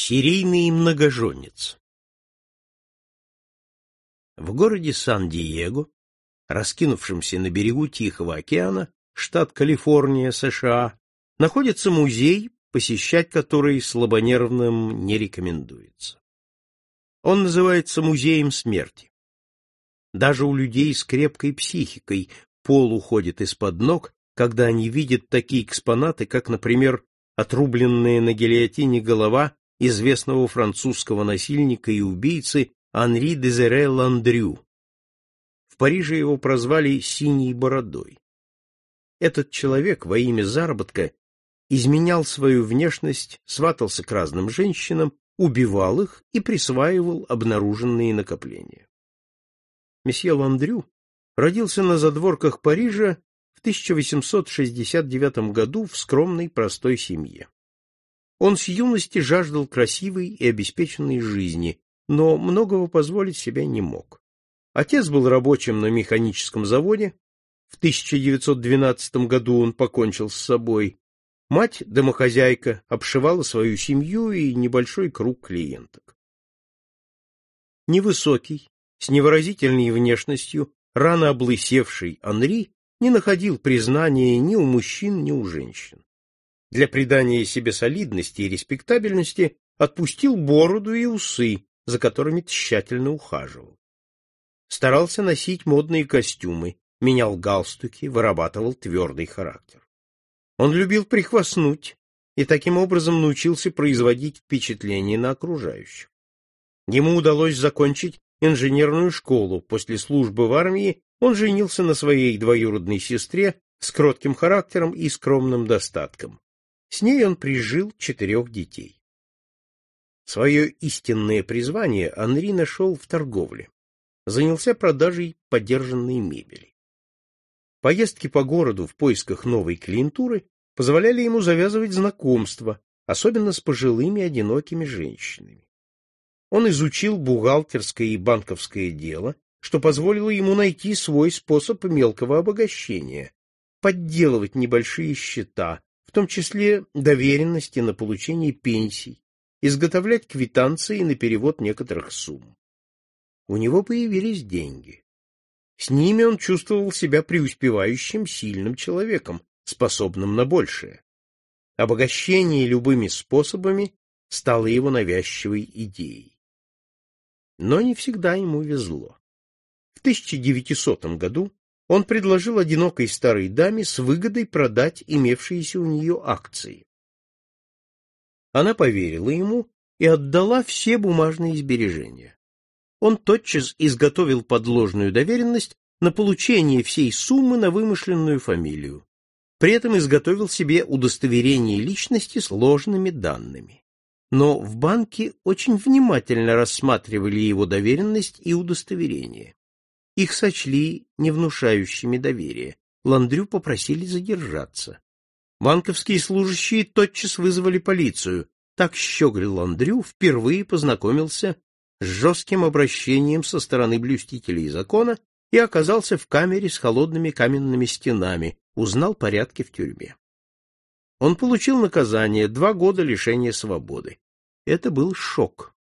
Серийный многоженец В городе Сан-Диего, раскинувшемся на берегу Тихого океана, штат Калифорния, США, находится музей, посещать который слабонервным не рекомендуется. Он называется Музеем смерти. Даже у людей с крепкой психикой пол уходит из-под ног, когда они видят такие экспонаты, как, например, отрубленная на гильотине голова известного французского насильника и убийцы Анри Дезере Ландрю. В Париже его прозвали «синей бородой». Этот человек во имя заработка изменял свою внешность, сватался к разным женщинам, убивал их и присваивал обнаруженные накопления. Месье Ландрю родился на задворках Парижа в 1869 году в скромной простой семье. Он с юности жаждал красивой и обеспеченной жизни, но многого позволить себе не мог. Отец был рабочим на механическом заводе, в 1912 году он покончил с собой. Мать, домохозяйка, обшивала свою семью и небольшой круг клиенток. Невысокий, с невыразительной внешностью, рано облысевший Анри не находил признания ни у мужчин, ни у женщин для придания себе солидности и респектабельности отпустил бороду и усы, за которыми тщательно ухаживал. Старался носить модные костюмы, менял галстуки, вырабатывал твердый характер. Он любил прихвастнуть и таким образом научился производить впечатление на окружающих. Ему удалось закончить инженерную школу. После службы в армии он женился на своей двоюродной сестре с кротким характером и скромным достатком. С ней он прижил четырех детей. Свое истинное призвание Анри нашел в торговле. Занялся продажей подержанной мебели. Поездки по городу в поисках новой клиентуры позволяли ему завязывать знакомства, особенно с пожилыми одинокими женщинами. Он изучил бухгалтерское и банковское дело, что позволило ему найти свой способ мелкого обогащения, подделывать небольшие счета, в том числе доверенности на получение пенсий, изготовлять квитанции на перевод некоторых сумм. У него появились деньги. С ними он чувствовал себя преуспевающим, сильным человеком, способным на большее. Обогащение любыми способами стало его навязчивой идеей. Но не всегда ему везло. В 1900 году он предложил одинокой старой даме с выгодой продать имевшиеся у нее акции. Она поверила ему и отдала все бумажные сбережения. Он тотчас изготовил подложную доверенность на получение всей суммы на вымышленную фамилию. При этом изготовил себе удостоверение личности с ложными данными. Но в банке очень внимательно рассматривали его доверенность и удостоверение. Их сочли не внушающими доверия. Ландрю попросили задержаться. Банковские служащие тотчас вызвали полицию. Так щеголь Ландрю впервые познакомился с жестким обращением со стороны блюстителей закона и оказался в камере с холодными каменными стенами, узнал порядки в тюрьме. Он получил наказание два года лишения свободы. Это был шок.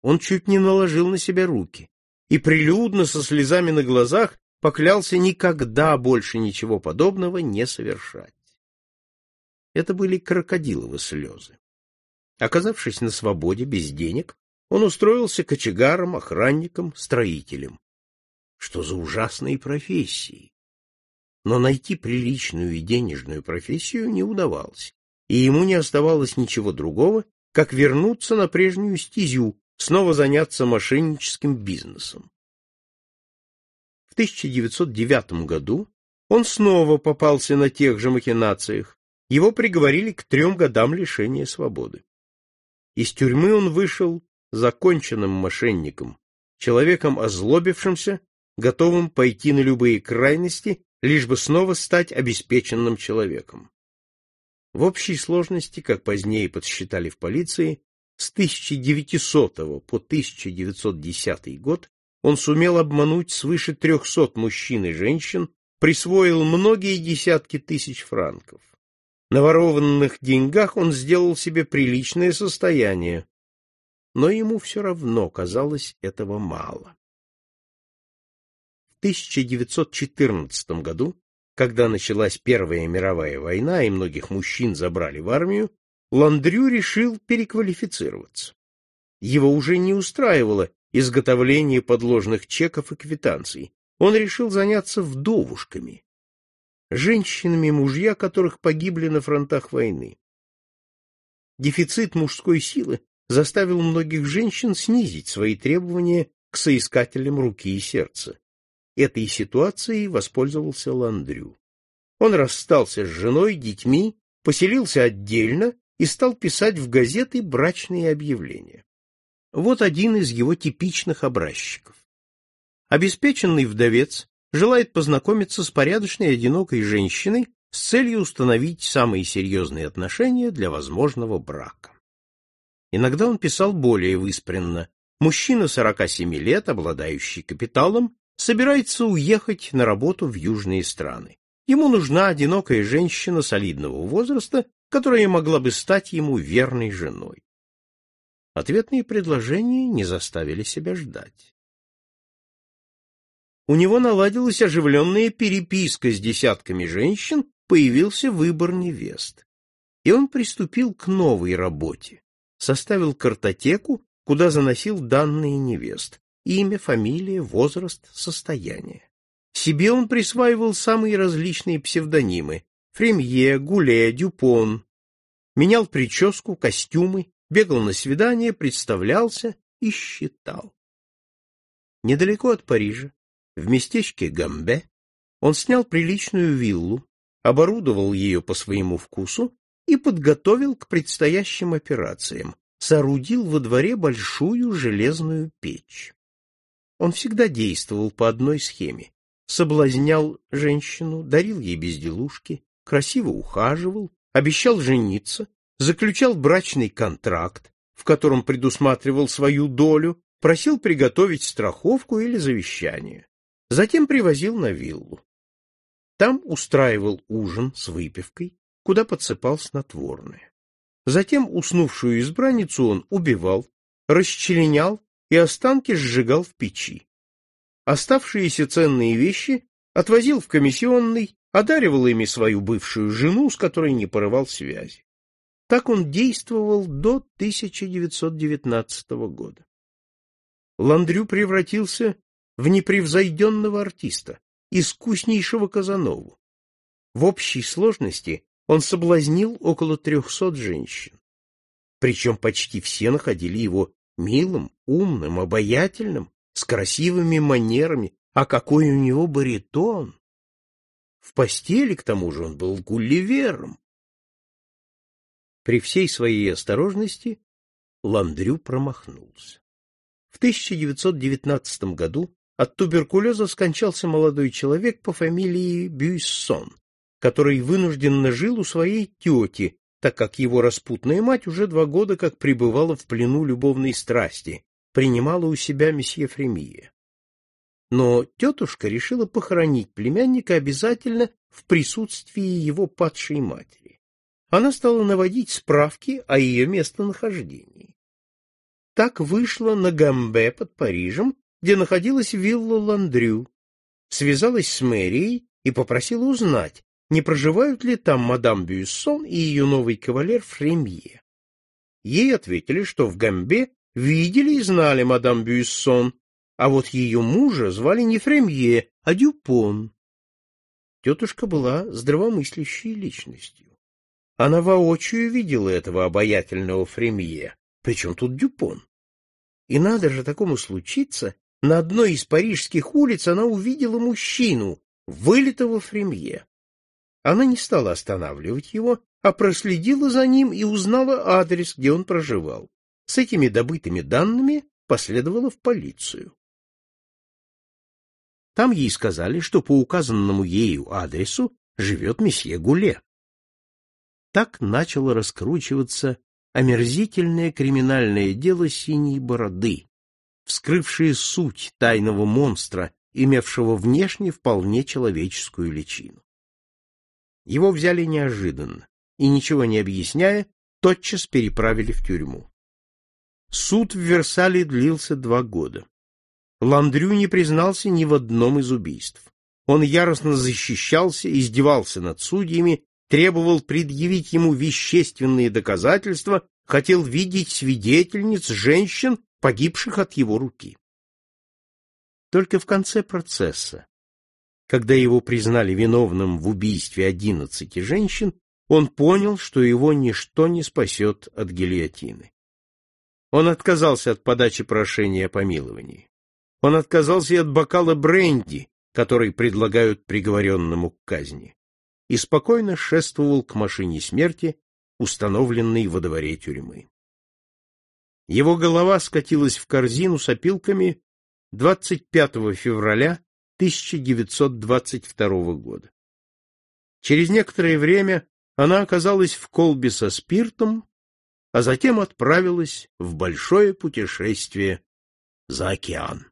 Он чуть не наложил на себя руки и прилюдно со слезами на глазах поклялся никогда больше ничего подобного не совершать. Это были крокодиловы слезы. Оказавшись на свободе без денег, он устроился кочегаром, охранником, строителем. Что за ужасные профессии! Но найти приличную и денежную профессию не удавалось, и ему не оставалось ничего другого, как вернуться на прежнюю стезю, снова заняться мошенническим бизнесом. В 1909 году он снова попался на тех же махинациях, его приговорили к трем годам лишения свободы. Из тюрьмы он вышел законченным мошенником, человеком озлобившимся, готовым пойти на любые крайности, лишь бы снова стать обеспеченным человеком. В общей сложности, как позднее подсчитали в полиции, с 1900 по 1910 год он сумел обмануть свыше 300 мужчин и женщин, присвоил многие десятки тысяч франков. На ворованных деньгах он сделал себе приличное состояние, но ему все равно казалось этого мало. В 1914 году, когда началась Первая мировая война и многих мужчин забрали в армию, Ландрю решил переквалифицироваться. Его уже не устраивало изготовление подложных чеков и квитанций. Он решил заняться вдовушками, женщинами, мужья которых погибли на фронтах войны. Дефицит мужской силы заставил многих женщин снизить свои требования к соискателям руки и сердца. Этой ситуацией воспользовался Ландрю. Он расстался с женой, детьми, поселился отдельно и стал писать в газеты брачные объявления. Вот один из его типичных образчиков. Обеспеченный вдовец желает познакомиться с порядочной одинокой женщиной с целью установить самые серьезные отношения для возможного брака. Иногда он писал более выспренно. Мужчина 47 лет, обладающий капиталом, собирается уехать на работу в южные страны. Ему нужна одинокая женщина солидного возраста, которая могла бы стать ему верной женой. Ответные предложения не заставили себя ждать у него наладилась оживленная переписка с десятками женщин, появился выбор невест. И он приступил к новой работе. Составил картотеку, куда заносил данные невест: имя, фамилия, возраст, состояние. Себе он присваивал самые различные псевдонимы: Фремье, Гуле, Дюпон. Менял прическу, костюмы, бегал на свидания, представлялся и считал. Недалеко от Парижа, в местечке Гамбе он снял приличную виллу, оборудовал ее по своему вкусу и подготовил к предстоящим операциям, соорудил во дворе большую железную печь. Он всегда действовал по одной схеме. Соблазнял женщину, дарил ей безделушки, красиво ухаживал, обещал жениться, заключал брачный контракт, в котором предусматривал свою долю, просил приготовить страховку или завещание. Затем привозил на виллу. Там устраивал ужин с выпивкой, куда подсыпал снотворное. Затем уснувшую избранницу он убивал, расчленял и останки сжигал в печи. Оставшиеся ценные вещи отвозил в комиссионный, одаривал ими свою бывшую жену, с которой не порывал связи. Так он действовал до 1919 года. Ландрю превратился в непревзойденного артиста, искуснейшего Казанову. В общей сложности он соблазнил около трехсот женщин. Причем почти все находили его милым, умным, обаятельным, с красивыми манерами, а какой у него баритон! В постели, к тому же, он был гулливером. При всей своей осторожности Ландрю промахнулся. В 1919 году от туберкулеза скончался молодой человек по фамилии Бюйсон, который вынужденно жил у своей тети, так как его распутная мать уже два года как пребывала в плену любовной страсти, принимала у себя месье Фремия. Но тетушка решила похоронить племянника обязательно в присутствии его падшей матери. Она стала наводить справки о ее местонахождении. Так вышло на Гамбе под Парижем где находилась вилла Ландрю, связалась с мэрией и попросила узнать, не проживают ли там мадам Бюссон и ее новый кавалер Фремье. Ей ответили, что в Гамбе видели и знали мадам Бюссон, а вот ее мужа звали не Фремье, а Дюпон. Тетушка была здравомыслящей личностью. Она воочию видела этого обаятельного Фремье, причем тут Дюпон. И надо же такому случиться, на одной из парижских улиц она увидела мужчину, вылитого фремье. Она не стала останавливать его, а проследила за ним и узнала адрес, где он проживал. С этими добытыми данными последовала в полицию. Там ей сказали, что по указанному ею адресу живет месье Гуле. Так начало раскручиваться омерзительное криминальное дело синей бороды, вскрывшие суть тайного монстра, имевшего внешне вполне человеческую личину. Его взяли неожиданно. и, ничего не объясняя, тотчас переправили в тюрьму. Суд в Версале длился два года. Ландрю не признался ни в одном из убийств. Он яростно защищался, издевался над судьями, требовал предъявить ему вещественные доказательства, хотел видеть свидетельниц, женщин, погибших от его руки. Только в конце процесса, когда его признали виновным в убийстве одиннадцати женщин, он понял, что его ничто не спасет от гильотины. Он отказался от подачи прошения о помиловании. Он отказался и от бокала бренди, который предлагают приговоренному к казни, и спокойно шествовал к машине смерти, установленной во дворе тюрьмы. Его голова скатилась в корзину с опилками 25 февраля 1922 года. Через некоторое время она оказалась в колбе со спиртом, а затем отправилась в большое путешествие за океан.